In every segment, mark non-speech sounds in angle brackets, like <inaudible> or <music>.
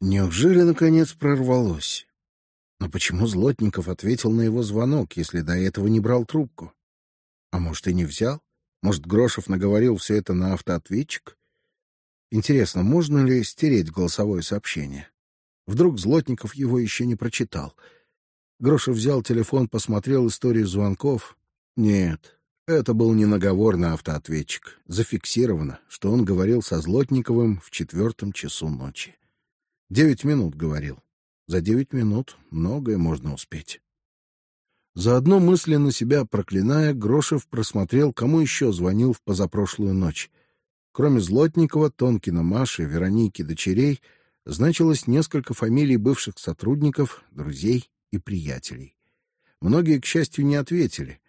Неужели, наконец, прорвалось? Но почему Злотников ответил на его звонок, если до этого не брал трубку? А может, и не взял? Может, Грошев наговорил все это на автоответчик? Интересно, можно ли стереть голосовое сообщение? Вдруг Злотников его еще не прочитал. Грошев взял телефон, посмотрел историю звонков. Нет, это был не наговор на автоответчик. Зафиксировано, что он говорил со Злотниковым в четвертом часу ночи. Девять минут говорил. За девять минут многое можно успеть. Заодно мысленно себя проклиная, Грошев просмотрел, кому еще звонил в позапрошлую ночь. Кроме Злотникова, Тонкина, Маши, Вероники, дочерей, значилось несколько фамилий бывших сотрудников, друзей и приятелей. Многие, к счастью, не ответили,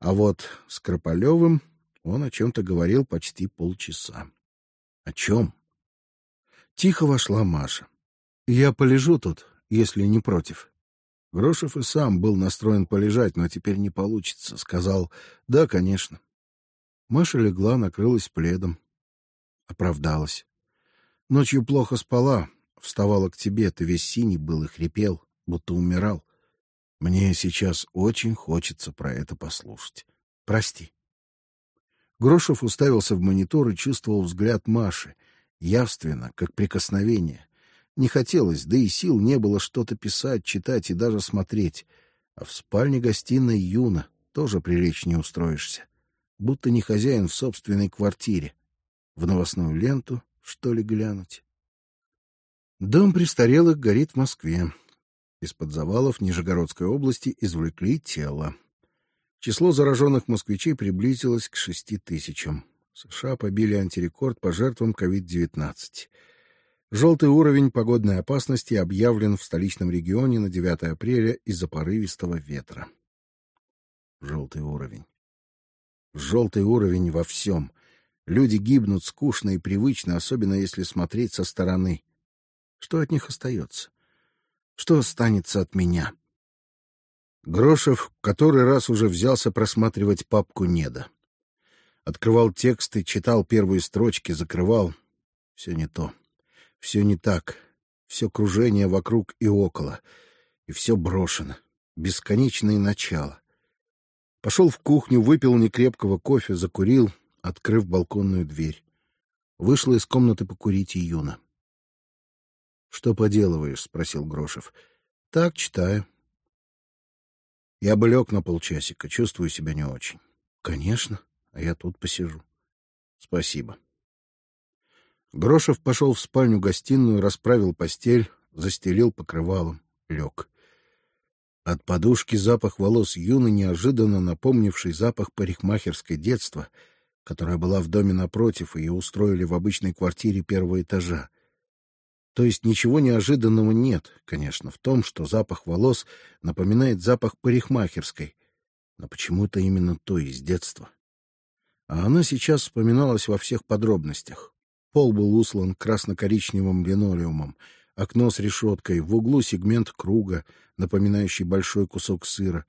а вот с Крополевым он о чем-то говорил почти полчаса. О чем? Тихо вошла Маша. Я полежу тут, если не против. Грошев и сам был настроен полежать, но теперь не получится. Сказал, да, конечно. Маша легла, накрылась пледом. Оправдалась. Ночью плохо спала, вставала к тебе, ты весь синий был и хрипел, будто умирал. Мне сейчас очень хочется про это послушать. Прости. Грошев уставился в монитор и чувствовал взгляд Маши, явственно, как прикосновение. Не хотелось, да и сил не было что-то писать, читать и даже смотреть. А в спальне-гостиной Юна тоже прилечь не устроишься, будто не хозяин в собственной квартире. В новостную ленту, что ли, глянуть? Дом престарелых горит в Москве. Из-под завалов Нижегородской области извлекли тело. Число зараженных москвичей приблизилось к шести тысячам. США побили антирекорд по жертвам COVID-19. Желтый уровень погодной опасности объявлен в столичном регионе на 9 апреля из-за порывистого ветра. Желтый уровень. Желтый уровень во всем. Люди гибнут скучно и привычно, особенно если смотреть со стороны. Что от них остается? Что останется от меня? Грошев который раз уже взялся просматривать папку Неда. Открывал тексты, читал первые строчки, закрывал. Все не то. Все не так. Все кружение вокруг и около. И все брошено. Бесконечное начало. Пошел в кухню, выпил некрепкого кофе, закурил, открыв балконную дверь. Вышла из комнаты покурить Юна. — Что поделываешь? — спросил Грошев. — Так, читаю. Я бы лег на полчасика, чувствую себя не очень. — Конечно, а я тут посижу. — Спасибо. Грошев пошел в спальню-гостиную, расправил постель, застелил покрывалом, лег. От подушки запах волос Юны, неожиданно напомнивший запах парикмахерской детства, которая была в доме напротив, и ее устроили в обычной квартире первого этажа. То есть ничего неожиданного нет, конечно, в том, что запах волос напоминает запах парикмахерской, но почему-то именно то из детства. А она сейчас вспоминалась во всех подробностях. Пол был услан красно-коричневым линолеумом, окно с решеткой, в углу сегмент круга, напоминающий большой кусок сыра,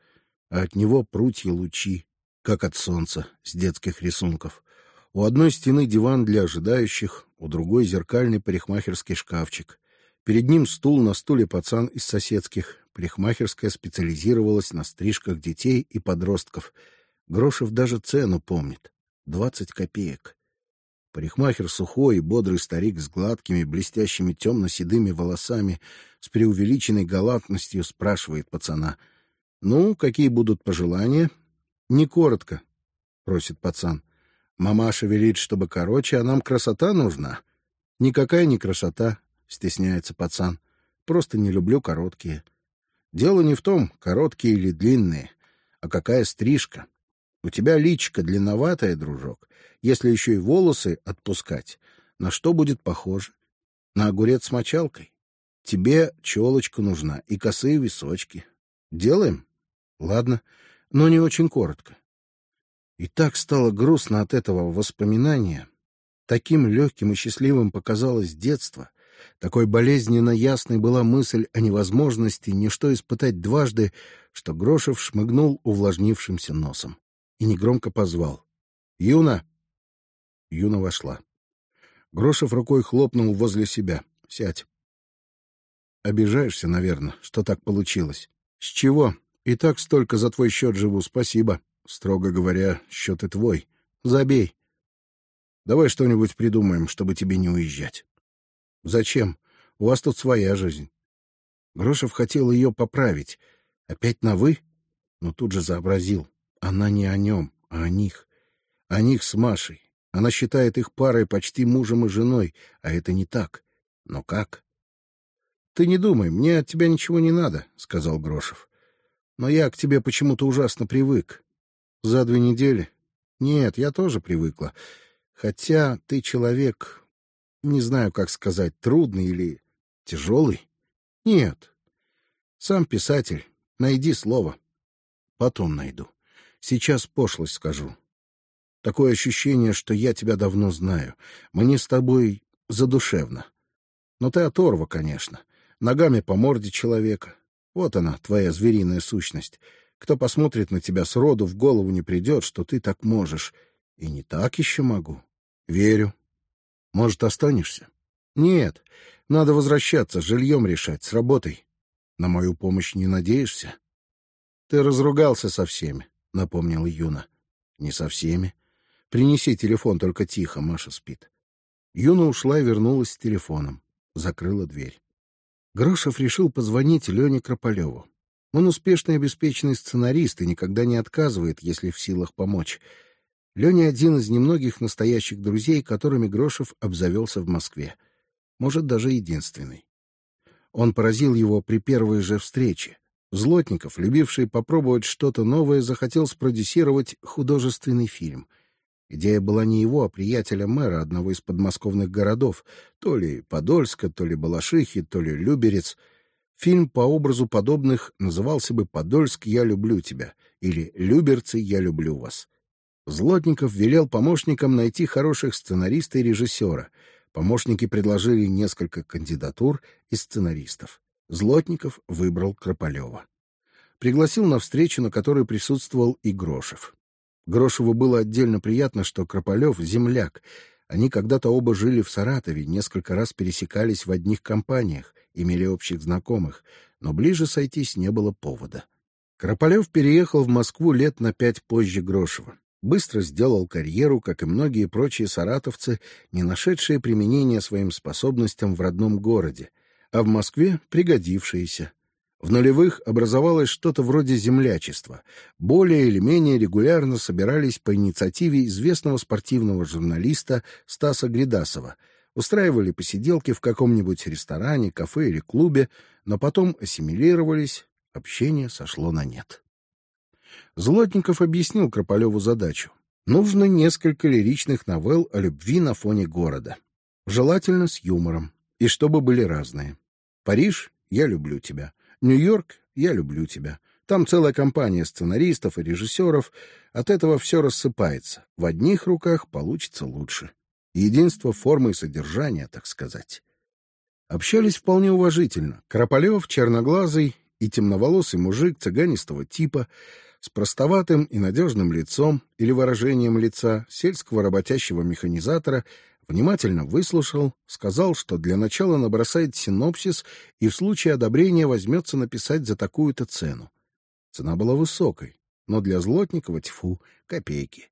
а от него прутья лучи, как от солнца, с детских рисунков. У одной стены диван для ожидающих, у другой зеркальный парикмахерский шкафчик. Перед ним стул, на стуле пацан из соседских. Парикмахерская специализировалась на стрижках детей и подростков. Грошев даже цену помнит — двадцать копеек. Парикмахер сухой и бодрый старик с гладкими, блестящими темно-седыми волосами, с преувеличенной галантностью спрашивает пацана. — Ну, какие будут пожелания? — Не коротко, — просит пацан. — Мамаша велит, чтобы короче, а нам красота нужна. — Никакая не красота, — стесняется пацан. — Просто не люблю короткие. Дело не в том, короткие или длинные, а какая стрижка. У тебя личка длинноватая, дружок. Если еще и волосы отпускать, на что будет похоже? На огурец с мочалкой. Тебе челочка нужна и косые височки. Делаем? Ладно, но не очень коротко. И так стало грустно от этого воспоминания. Таким легким и счастливым показалось детство. Такой болезненно ясной была мысль о невозможности ничто испытать дважды, что Грошев шмыгнул увлажнившимся носом и негромко позвал. «Юна!» Юна вошла. Грошев рукой хлопнул возле себя. «Сядь». Обижаешься, наверное, что так получилось. С чего? И так столько за твой счет живу, спасибо. Строго говоря, счет и твой. Забей. Давай что-нибудь придумаем, чтобы тебе не уезжать. Зачем? У вас тут своя жизнь. Грошев хотел ее поправить. Опять на «вы», но тут же сообразил. Она не о нем, а о них. О них с Машей. Она считает их парой почти мужем и женой, а это не так. Но как? — Ты не думай, мне от тебя ничего не надо, — сказал Грошев. — Но я к тебе почему-то ужасно привык. За две недели? Нет, я тоже привыкла. Хотя ты человек, не знаю, как сказать, трудный или тяжелый. Нет. Сам писатель. Найди слово. Потом найду. Сейчас пошлость скажу. Такое ощущение, что я тебя давно знаю. Мне с тобой задушевно. Но ты оторва, конечно. Ногами по морде человека. Вот она, твоя звериная сущность. Кто посмотрит на тебя с роду, в голову не придет, что ты так можешь. И не так еще могу. Верю. Может, останешься? Нет. Надо возвращаться, с жильем решать, с работой. На мою помощь не надеешься? Ты разругался со всеми, напомнил Юна. Не со всеми. Принеси телефон, только тихо, Маша спит. Юна ушла и вернулась с телефоном. Закрыла дверь. Грошев решил позвонить Лене Крополеву. Он успешный обеспеченный сценарист и никогда не отказывает, если в силах помочь. Леня один из немногих настоящих друзей, которыми Грошев обзавелся в Москве. Может, даже единственный. Он поразил его при первой же встрече. Злотников, любивший попробовать что-то новое, захотел спродюсировать художественный фильм. Идея была не его, а приятеля мэра одного из подмосковных городов, то ли Подольска, то ли Балашихи, то ли Люберец. Фильм по образу подобных назывался бы «Подольск, я люблю тебя» или «Люберцы, я люблю вас». Злотников велел помощникам найти хороших сценариста и режиссера. Помощники предложили несколько кандидатур и сценаристов. Злотников выбрал Крополева. Пригласил на встречу, на которой присутствовал и Грошев. Грошеву было отдельно приятно, что Крополев — земляк. Они когда-то оба жили в Саратове, несколько раз пересекались в одних компаниях, имели общих знакомых, но ближе сойтись не было повода. Крополев переехал в Москву лет на пять позже Грошева быстро сделал карьеру, как и многие прочие саратовцы, не нашедшие применения своим способностям в родном городе, а в Москве пригодившиеся. В нулевых образовалось что-то вроде землячества. Более или менее регулярно собирались по инициативе известного спортивного журналиста Стаса Гридасова, устраивали посиделки в каком-нибудь ресторане, кафе или клубе, но потом ассимилировались, общение сошло на нет. Злотников объяснил Крополеву задачу. Нужно несколько лиричных новелл о любви на фоне города. Желательно с юмором. И чтобы были разные. Париж — я люблю тебя. Нью-Йорк — я люблю тебя. Там целая компания сценаристов и режиссеров. От этого все рассыпается. В одних руках получится лучше. Единство формы и содержания, так сказать. Общались вполне уважительно. Крополев, черноглазый и темноволосый мужик цыганистого типа — с простоватым и надежным лицом или выражением лица сельского работящего механизатора, внимательно выслушал, сказал, что для начала набросает синопсис и в случае одобрения возьмется написать за такую-то цену. Цена была высокой, но для Злотникова, тьфу, копейки.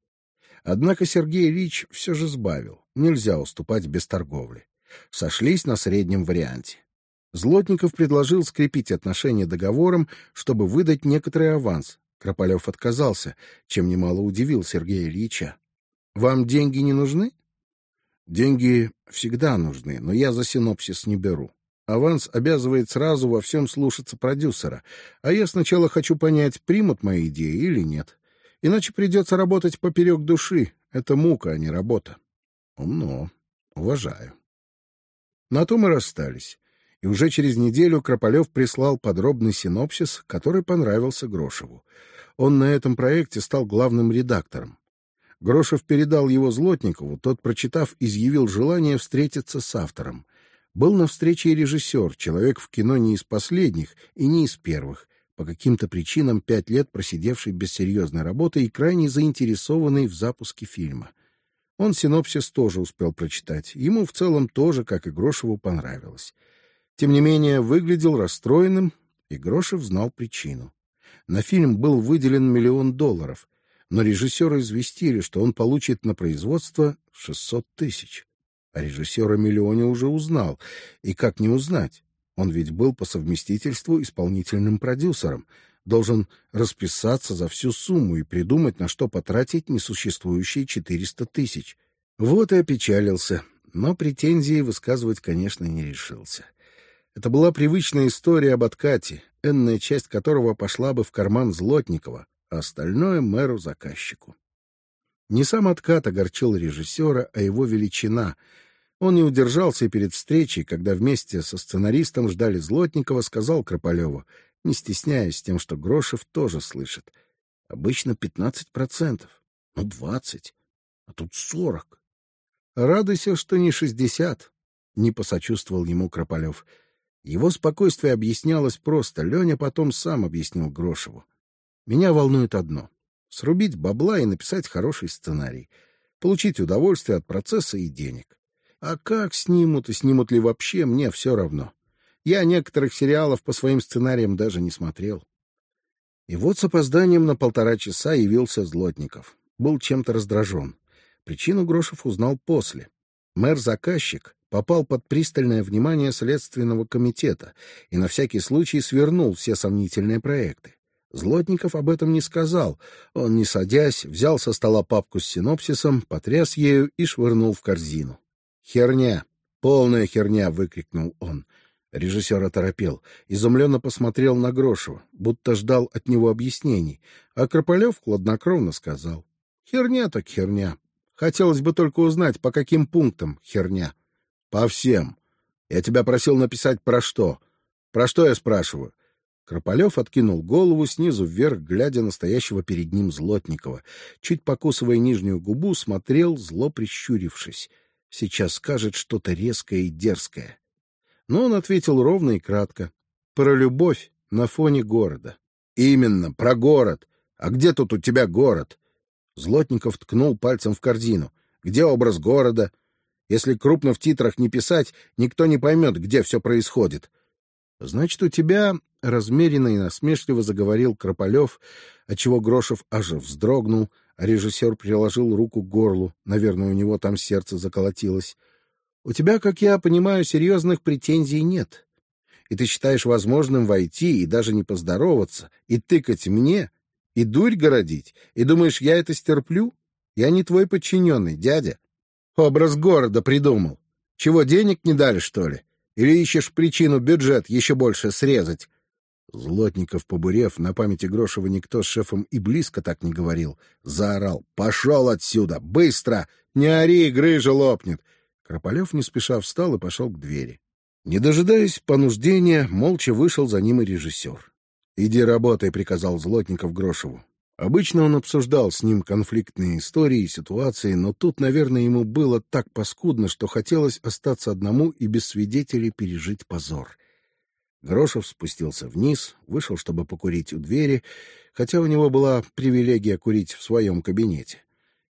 Однако Сергей Ильич все же сбавил. Нельзя уступать без торговли. Сошлись на среднем варианте. Злотников предложил скрепить отношения договором, чтобы выдать некоторый аванс, Крополев отказался, чем немало удивил Сергея Ильича. «Вам деньги не нужны?» «Деньги всегда нужны, но я за синопсис не беру. Аванс обязывает сразу во всем слушаться продюсера, а я сначала хочу понять, примут мои идеи или нет. Иначе придется работать поперек души. Это мука, а не работа». «Умно. Уважаю». На то мы расстались и уже через неделю Крополев прислал подробный синопсис, который понравился Грошеву. Он на этом проекте стал главным редактором. Грошев передал его Злотникову, тот, прочитав, изъявил желание встретиться с автором. Был на встрече и режиссер, человек в кино не из последних и не из первых, по каким-то причинам пять лет просидевший без серьезной работы и крайне заинтересованный в запуске фильма. Он синопсис тоже успел прочитать. Ему в целом тоже, как и Грошеву, понравилось. Тем не менее, выглядел расстроенным, и Грошев знал причину. На фильм был выделен миллион долларов, но режиссера известили, что он получит на производство 600 тысяч. А режиссер о миллионе уже узнал. И как не узнать? Он ведь был по совместительству исполнительным продюсером, должен расписаться за всю сумму и придумать, на что потратить несуществующие 400 тысяч. Вот и опечалился, но претензии высказывать, конечно, не решился. Это была привычная история об откате, энная часть которого пошла бы в карман Злотникова, а остальное — мэру-заказчику. Не сам откат огорчил режиссера, а его величина. Он не удержался перед встречей, когда вместе со сценаристом ждали Злотникова, сказал Крополеву, не стесняясь тем, что Грошев тоже слышит. Обычно пятнадцать процентов, ну двадцать, а тут сорок. Радуйся, что не шестьдесят, — не посочувствовал ему Крополев. Его спокойствие объяснялось просто. Леня потом сам объяснил Грошеву. Меня волнует одно — срубить бабла и написать хороший сценарий, получить удовольствие от процесса и денег. А как снимут и снимут ли вообще, мне все равно. Я некоторых сериалов по своим сценариям даже не смотрел. И вот с опозданием на полтора часа явился Злотников. Был чем-то раздражен. Причину Грошев узнал после. Мэр-заказчик попал под пристальное внимание Следственного комитета и на всякий случай свернул все сомнительные проекты. Злотников об этом не сказал. Он, не садясь, взял со стола папку с синопсисом, потряс ею и швырнул в корзину. «Херня! Полная херня!» — выкрикнул он. Режиссер оторопел, изумленно посмотрел на Грошева, будто ждал от него объяснений, а Крополев хладнокровно сказал. «Херня так херня. Хотелось бы только узнать, по каким пунктам херня». По всем. Я тебя просил написать про что? Про что я спрашиваю? Крополев откинул голову снизу вверх, глядя на стоящего перед ним Злотникова. Чуть покусывая нижнюю губу, смотрел, зло прищурившись. Сейчас скажет что-то резкое и дерзкое. Но он ответил ровно и кратко. Про любовь на фоне города. Именно, про город. А где тут у тебя город? Злотников ткнул пальцем в корзину. Где образ города? Если крупно в титрах не писать, никто не поймет, где все происходит. Значит, у тебя, — размеренно и насмешливо заговорил Крополев, отчего Грошев аж вздрогнул, а режиссер приложил руку к горлу. Наверное, у него там сердце заколотилось. У тебя, как я понимаю, серьезных претензий нет. И ты считаешь возможным войти и даже не поздороваться, и тыкать мне, и дурь городить, и думаешь, я это стерплю? Я не твой подчиненный, дядя. Образ города придумал. Чего, денег не дали, что ли? Или ищешь причину бюджет еще больше срезать? Злотников, побурев, на памяти Грошева никто с шефом и близко так не говорил, заорал. «Пошел отсюда! Быстро! Не ори, грыжа лопнет!» Крополев не спеша встал и пошел к двери. Не дожидаясь понуждения, молча вышел за ним и режиссер. «Иди работай», — приказал Злотников Грошеву. Обычно он обсуждал с ним конфликтные истории и ситуации, но тут, наверное, ему было так паскудно, что хотелось остаться одному и без свидетелей пережить позор. Грошев спустился вниз, вышел, чтобы покурить у двери, хотя у него была привилегия курить в своем кабинете.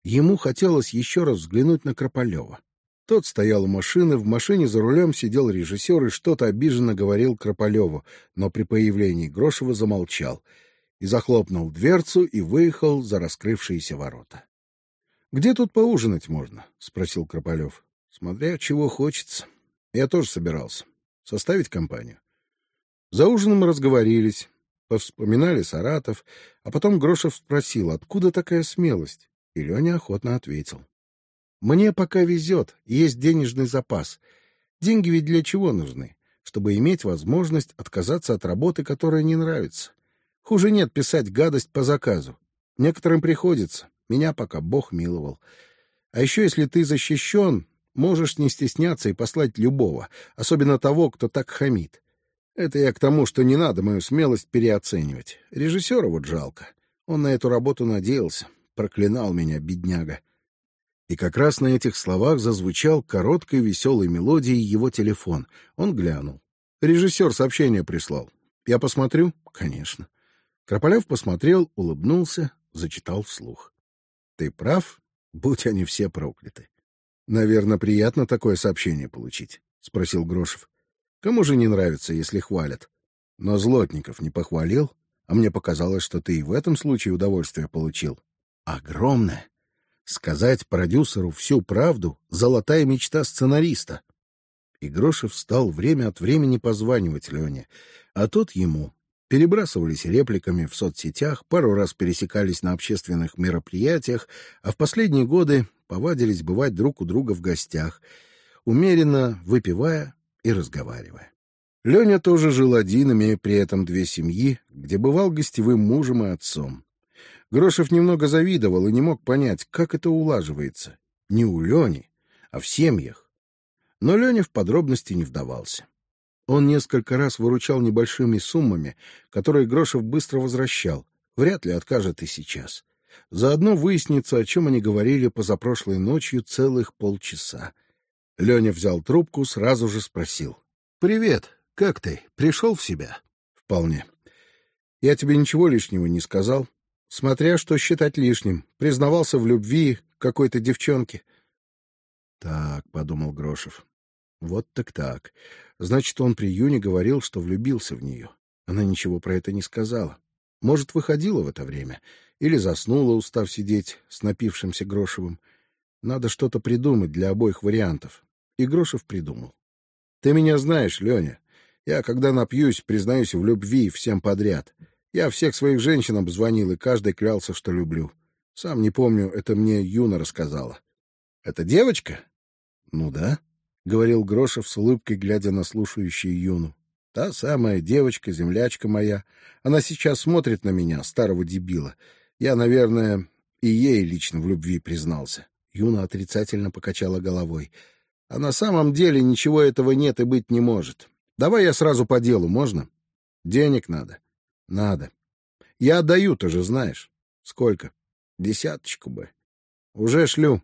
Ему хотелось еще раз взглянуть на Крополева. Тот стоял у машины, в машине за рулем сидел режиссер и что-то обиженно говорил Крополеву, но при появлении Грошева замолчал — и захлопнул дверцу и выехал за раскрывшиеся ворота. — Где тут поужинать можно? — спросил Крополев. — Смотря чего хочется. Я тоже собирался. Составить компанию. За ужином разговорились, повспоминали Саратов, а потом Грошев спросил, откуда такая смелость, и Леня охотно ответил. — Мне пока везет, есть денежный запас. Деньги ведь для чего нужны? Чтобы иметь возможность отказаться от работы, которая не нравится. Хуже нет писать гадость по заказу. Некоторым приходится. Меня пока Бог миловал. А еще, если ты защищен, можешь не стесняться и послать любого, особенно того, кто так хамит. Это я к тому, что не надо мою смелость переоценивать. Режиссера вот жалко. Он на эту работу надеялся. Проклинал меня, бедняга. И как раз на этих словах зазвучал короткой веселой мелодией его телефон. Он глянул. Режиссер сообщение прислал. Я посмотрю? Конечно. Крополев посмотрел, улыбнулся, зачитал вслух. — Ты прав, будь они все прокляты. — Наверное, приятно такое сообщение получить, — спросил Грошев. Кому же не нравится, если хвалят? Но Злотников не похвалил, а мне показалось, что ты и в этом случае удовольствие получил. Огромное. Сказать продюсеру всю правду — золотая мечта сценариста. И Грошев стал время от времени позванивать Лене, а тот ему. Перебрасывались репликами в соцсетях, пару раз пересекались на общественных мероприятиях, а в последние годы повадились бывать друг у друга в гостях, умеренно выпивая и разговаривая. Леня тоже жил один, имея при этом две семьи, где бывал гостевым мужем и отцом. Грошев немного завидовал и не мог понять, как это улаживается. Не у Лени, а в семьях. Но Леня в подробности не вдавался. Он несколько раз выручал небольшими суммами, которые Грошев быстро возвращал. Вряд ли откажет и сейчас. Заодно выяснится, о чем они говорили позапрошлой ночью целых полчаса. Леня взял трубку, сразу же спросил. — Привет. Как ты? Пришел в себя? Вполне. Я тебе ничего лишнего не сказал. Смотря что считать лишним. Признавался в любви какой-то девчонке. Так, подумал Грошев. Вот так так. Значит, он при Юне говорил, что влюбился в нее. Она ничего про это не сказала. Может, выходила в это время или заснула, устав сидеть с напившимся Грошевым. Надо что-то придумать для обоих вариантов. И Грошев придумал. Ты меня знаешь, Леня. Я, когда напьюсь, признаюсь в любви всем подряд. Я всех своих женщинам звонил, и каждый клялся, что люблю. Сам не помню, это мне Юна рассказала. — Это девочка? — Ну да, — говорил Грошев с улыбкой, глядя на слушающую Юну. — Та самая девочка, землячка моя. Она сейчас смотрит на меня, старого дебила. Я, наверное, и ей лично в любви признался. Юна отрицательно покачала головой. — А на самом деле ничего этого нет и быть не может. Давай я сразу по делу, можно? Денег надо. Надо. Я отдаю, ты же знаешь. Сколько? Десяточку бы. Уже шлю.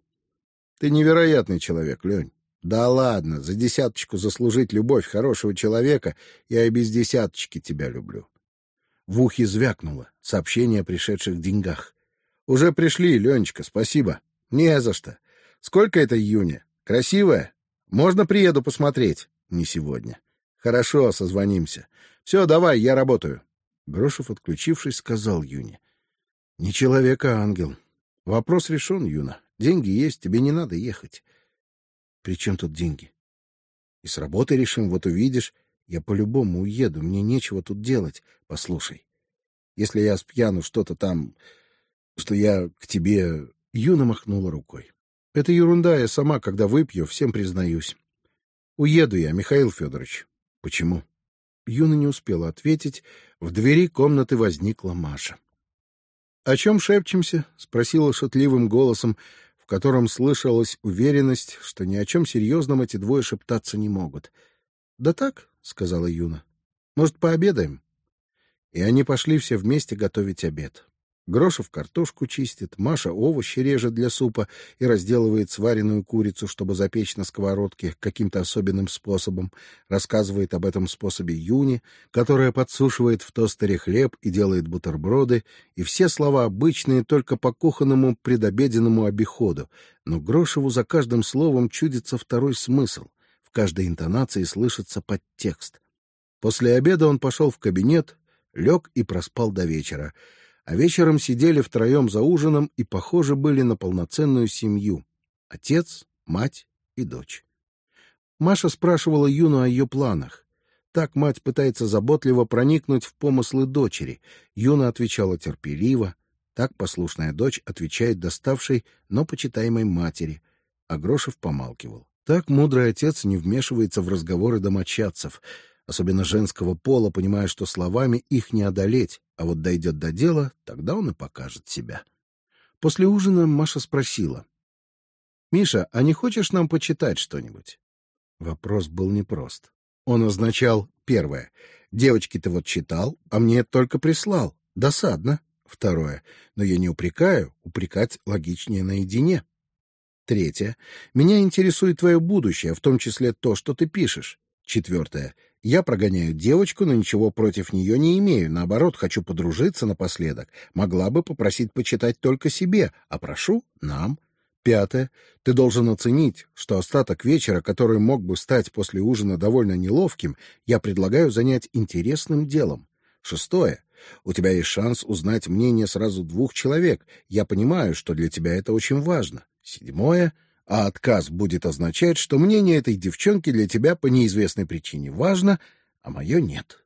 Ты невероятный человек, Лень. Да ладно, за десяточку заслужить любовь хорошего человека я и без десяточки тебя люблю. В ухе звякнуло сообщение о пришедших деньгах. Уже пришли, Ленечка, спасибо. Не за что. Сколько это июня? Красивая? Можно приеду посмотреть? Не сегодня. Хорошо, созвонимся. Все, давай, я работаю. Грошев, отключившись, сказал Юне. — Не человек, а ангел. Вопрос решен, Юна. Деньги есть, тебе не надо ехать. — При чем тут деньги? — И с работы решим, вот увидишь. Я по-любому уеду, мне нечего тут делать. Послушай, если я спьяну что-то там, что я к тебе... Юна махнула рукой. Это ерунда, я сама, когда выпью, всем признаюсь. Уеду я, Михаил Федорович. Почему? Юна не успела ответить. В двери комнаты возникла Маша. — О чем шепчемся? — спросила шутливым голосом, в котором слышалась уверенность, что ни о чем серьезном эти двое шептаться не могут. — Да так, — сказала Юна. — Может, пообедаем? И они пошли все вместе готовить обед. Грошев картошку чистит, Маша овощи режет для супа и разделывает сваренную курицу, чтобы запечь на сковородке каким-то особенным способом. Рассказывает об этом способе Юни, которая подсушивает в тостере хлеб и делает бутерброды, и все слова обычные только по кухонному предобеденному обиходу, но Грошеву за каждым словом чудится второй смысл. В каждой интонации слышится подтекст. После обеда он пошел в кабинет, лег и проспал до вечера — а вечером сидели втроем за ужином и, похоже, были на полноценную семью — отец, мать и дочь. Маша спрашивала Юну о ее планах. Так мать пытается заботливо проникнуть в помыслы дочери. Юна отвечала терпеливо. Так послушная дочь отвечает доставшей, но почитаемой матери. А Грошев помалкивал. Так мудрый отец не вмешивается в разговоры домочадцев — особенно женского пола, понимая, что словами их не одолеть, а вот дойдет до дела, тогда он и покажет себя. После ужина Маша спросила. — Миша, а не хочешь нам почитать что-нибудь? Вопрос был непрост. Он означал, первое, девочки ты вот читал, а мне только прислал. Досадно. Второе, но я не упрекаю, упрекать логичнее наедине. Третье, меня интересует твое будущее, в том числе то, что ты пишешь. Четвертое, я прогоняю девочку, но ничего против нее не имею. Наоборот, хочу подружиться напоследок. Могла бы попросить почитать только себе, а прошу нам. Пятое. Ты должен оценить, что остаток вечера, который мог бы стать после ужина довольно неловким, я предлагаю занять интересным делом. Шестое. У тебя есть шанс узнать мнение сразу двух человек. Я понимаю, что для тебя это очень важно. Седьмое. А отказ будет означать, что мнение этой девчонки для тебя по неизвестной причине важно, а мое нет.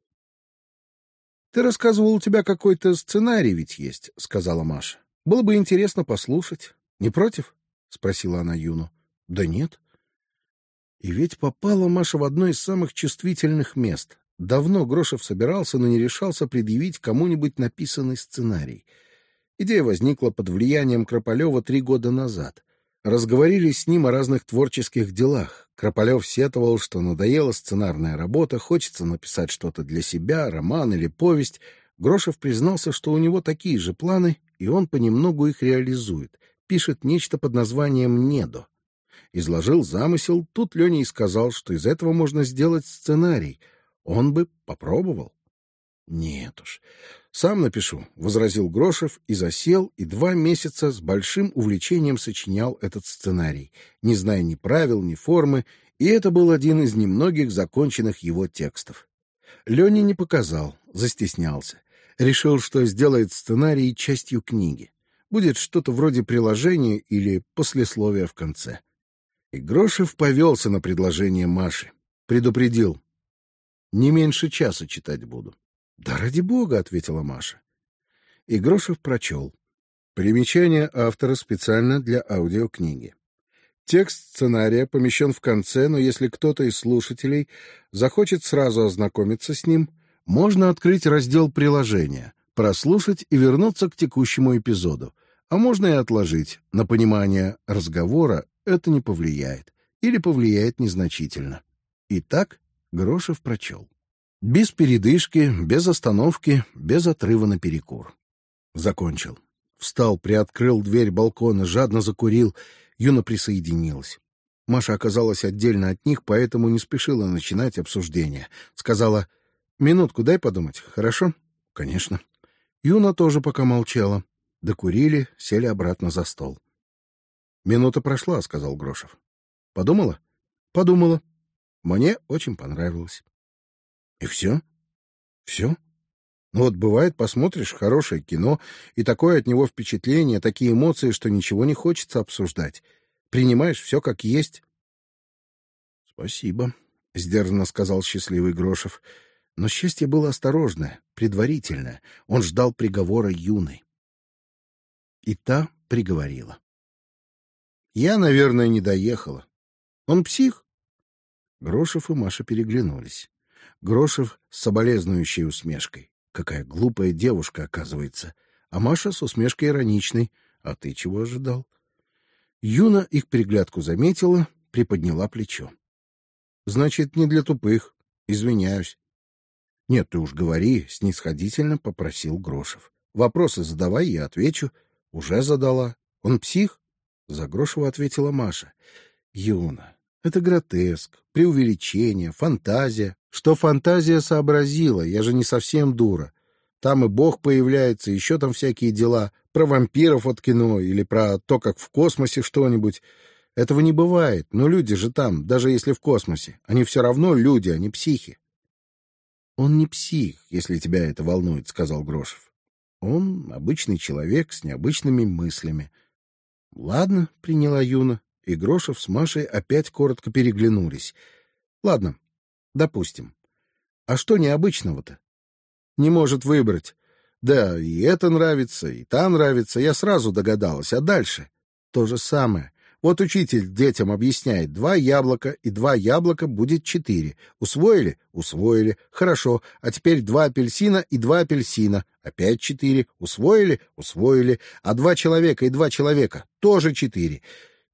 Ты рассказывал, у тебя какой-то сценарий ведь есть, сказала Маша. Было бы интересно послушать. Не против? спросила она Юну. Да нет. И ведь попала Маша в одно из самых чувствительных мест. Давно Грошев собирался, но не решался предъявить кому-нибудь написанный сценарий. Идея возникла под влиянием Крополева три года назад. Разговорились с ним о разных творческих делах. Крополев сетовал, что надоела сценарная работа, хочется написать что-то для себя, роман или повесть. Грошев признался, что у него такие же планы, и он понемногу их реализует пишет нечто под названием «Недо». Изложил замысел, тут Леня и сказал, что из этого можно сделать сценарий. Он бы попробовал. Нет уж. Сам напишу, возразил Грошев и засел, и два месяца с большим увлечением сочинял этот сценарий, не зная ни правил, ни формы, и это был один из немногих законченных его текстов. Леня не показал, застеснялся, решил, что сделает сценарий частью книги будет что-то вроде приложения или послесловия в конце. И Грошев повелся на предложение Маши, предупредил: не меньше часа читать буду. Да ради бога, ответила Маша. И Грошев прочел. Примечание автора специально для аудиокниги. Текст сценария помещен в конце, но если кто-то из слушателей захочет сразу ознакомиться с ним, можно открыть раздел приложения, прослушать и вернуться к текущему эпизоду. А можно и отложить. На понимание разговора это не повлияет. Или повлияет незначительно. Итак, Грошев прочел. Без передышки, без остановки, без отрыва на перекур. Закончил. Встал, приоткрыл дверь балкона, жадно закурил. Юна присоединилась. Маша оказалась отдельно от них, поэтому не спешила начинать обсуждение. Сказала, «Минутку дай подумать, хорошо?» «Конечно». Юна тоже пока молчала. Докурили, сели обратно за стол. Минута прошла, сказал Грошев. Подумала? Подумала. Мне очень понравилось. И все? Все? Ну вот бывает, посмотришь хорошее кино, и такое от него впечатление, такие эмоции, что ничего не хочется обсуждать. Принимаешь все как есть. Спасибо, сдержанно сказал счастливый Грошев. Но счастье было осторожное, предварительное. Он ждал приговора юной. И та приговорила. Я, наверное, не доехала. Он псих. Грошев и Маша переглянулись. Грошев с соболезнующей усмешкой. Какая глупая девушка, оказывается. А Маша с усмешкой ироничной. А ты чего ожидал? Юна их переглядку заметила, приподняла плечо. Значит, не для тупых. Извиняюсь. Нет, ты уж говори, снисходительно попросил Грошев. Вопросы задавай, я отвечу. Уже задала. Он псих? За Грошева ответила Маша. Юна, это гротеск, преувеличение, фантазия. Что фантазия сообразила? Я же не совсем дура. Там и Бог появляется, еще там всякие дела про вампиров от кино или про то, как в космосе что-нибудь. Этого не бывает. Но люди же там, даже если в космосе, они все равно люди, а не психи. Он не псих, если тебя это волнует, сказал Грошев. Он обычный человек с необычными мыслями. Ладно, приняла Юна, и Грошев с Машей опять коротко переглянулись. Ладно, допустим. А что необычного-то? Не может выбрать. Да, и это нравится, и та нравится. Я сразу догадалась. А дальше то же самое. Вот учитель детям объясняет: два яблока и два яблока будет четыре. Усвоили? Усвоили. Хорошо. А теперь два апельсина и два апельсина. Опять четыре. Усвоили? Усвоили. А два человека и два человека тоже четыре.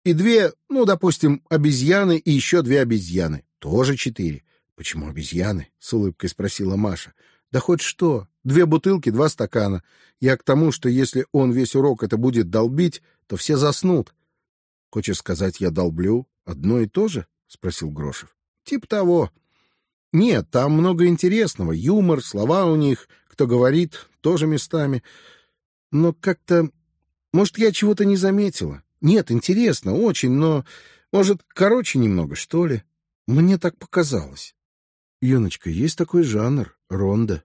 И две, ну, допустим, обезьяны и еще две обезьяны тоже четыре. Почему обезьяны? С улыбкой спросила Маша. Да хоть что. Две бутылки, два стакана. Я к тому, что если он весь урок это будет долбить, то все заснут. Хочешь сказать, я долблю одно и то же? спросил Грошев. Тип того. Нет, там много интересного, юмор, слова у них, кто говорит, тоже местами. Но как-то, может, я чего-то не заметила. Нет, интересно, очень, но, может, короче немного, что ли? Мне так показалось. Юночка, есть такой жанр — ронда.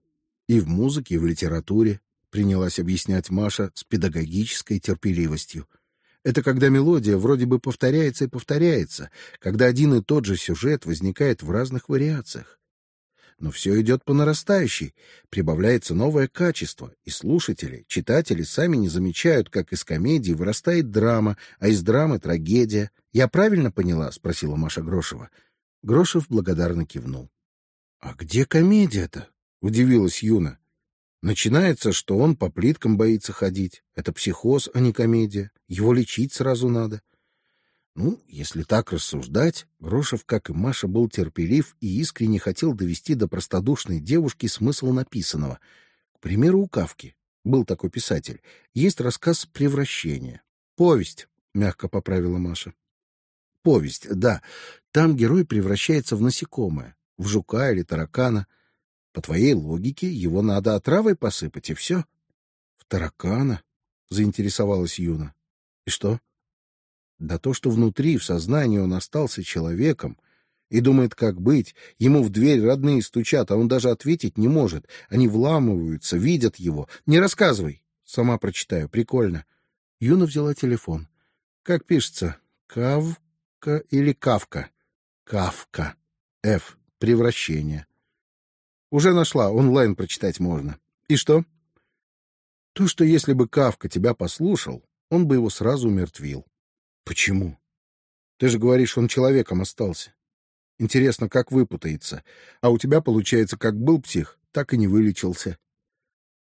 И в музыке, и в литературе, — принялась объяснять Маша с педагогической терпеливостью. Это когда мелодия вроде бы повторяется и повторяется, когда один и тот же сюжет возникает в разных вариациях но все идет по нарастающей, прибавляется новое качество, и слушатели, читатели сами не замечают, как из комедии вырастает драма, а из драмы трагедия. Я правильно поняла? спросила Маша Грошева. Грошев благодарно кивнул. А где комедия-то? удивилась Юна. Начинается, что он по плиткам боится ходить. Это психоз, а не комедия. Его лечить сразу надо. Ну, если так рассуждать, Грошев, как и Маша, был терпелив и искренне хотел довести до простодушной девушки смысл написанного. К примеру, у Кавки был такой писатель. Есть рассказ «Превращение». Повесть, мягко поправила Маша. Повесть, да. Там герой превращается в насекомое, в жука или таракана. По твоей логике, его надо отравой посыпать и все. В таракана? Заинтересовалась Юна. И что? Да то, что внутри, в сознании он остался человеком и думает, как быть. Ему в дверь родные стучат, а он даже ответить не может. Они вламываются, видят его. Не рассказывай. Сама прочитаю. Прикольно. Юна взяла телефон. Как пишется? Кавка или Кавка? Кавка. Ф. Превращение. Уже нашла. Онлайн прочитать можно. И что? То, что если бы Кавка тебя послушал, он бы его сразу умертвил. Почему? Ты же говоришь, он человеком остался. Интересно, как выпутается. А у тебя получается, как был псих, так и не вылечился.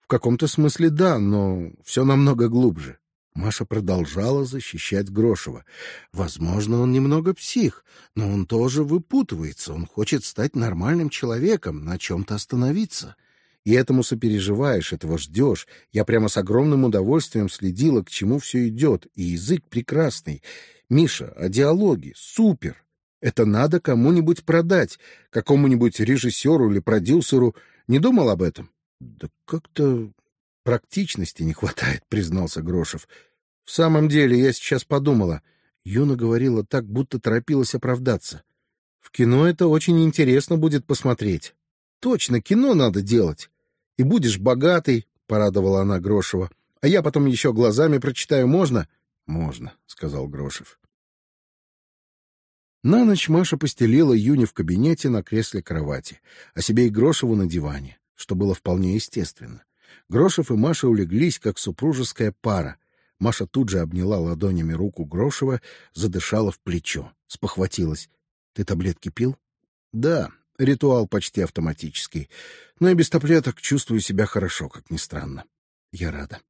В каком-то смысле да, но все намного глубже. Маша продолжала защищать Грошева. Возможно, он немного псих, но он тоже выпутывается. Он хочет стать нормальным человеком, на чем-то остановиться. И этому сопереживаешь, этого ждешь. Я прямо с огромным удовольствием следила, к чему все идет, и язык прекрасный. Миша, а диалоги супер. Это надо кому-нибудь продать, какому-нибудь режиссеру или продюсеру. Не думал об этом? Да как-то практичности не хватает, <laughs> признался Грошев. В самом деле, я сейчас подумала. Юна говорила так, будто торопилась оправдаться. В кино это очень интересно будет посмотреть. Точно, кино надо делать и будешь богатый, — порадовала она Грошева. — А я потом еще глазами прочитаю, можно? — Можно, — сказал Грошев. На ночь Маша постелила Юне в кабинете на кресле кровати, а себе и Грошеву на диване, что было вполне естественно. Грошев и Маша улеглись, как супружеская пара. Маша тут же обняла ладонями руку Грошева, задышала в плечо, спохватилась. — Ты таблетки пил? — Да, Ритуал почти автоматический. Но и без таблеток чувствую себя хорошо, как ни странно. Я рада.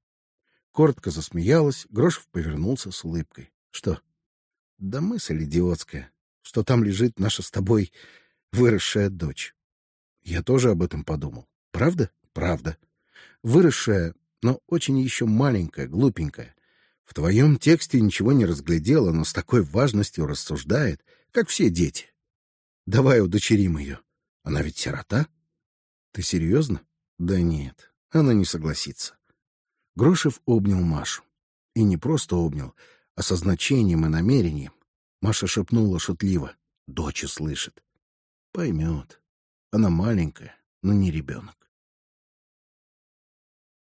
Коротко засмеялась, Грошев повернулся с улыбкой. Что? Да мысль идиотская, что там лежит наша с тобой выросшая дочь. Я тоже об этом подумал. Правда? Правда. Выросшая, но очень еще маленькая, глупенькая. В твоем тексте ничего не разглядела, но с такой важностью рассуждает, как все дети. Давай удочерим ее. Она ведь сирота. Ты серьезно? Да нет, она не согласится. Грошев обнял Машу. И не просто обнял, а со значением и намерением. Маша шепнула шутливо. Дочь слышит. Поймет. Она маленькая, но не ребенок.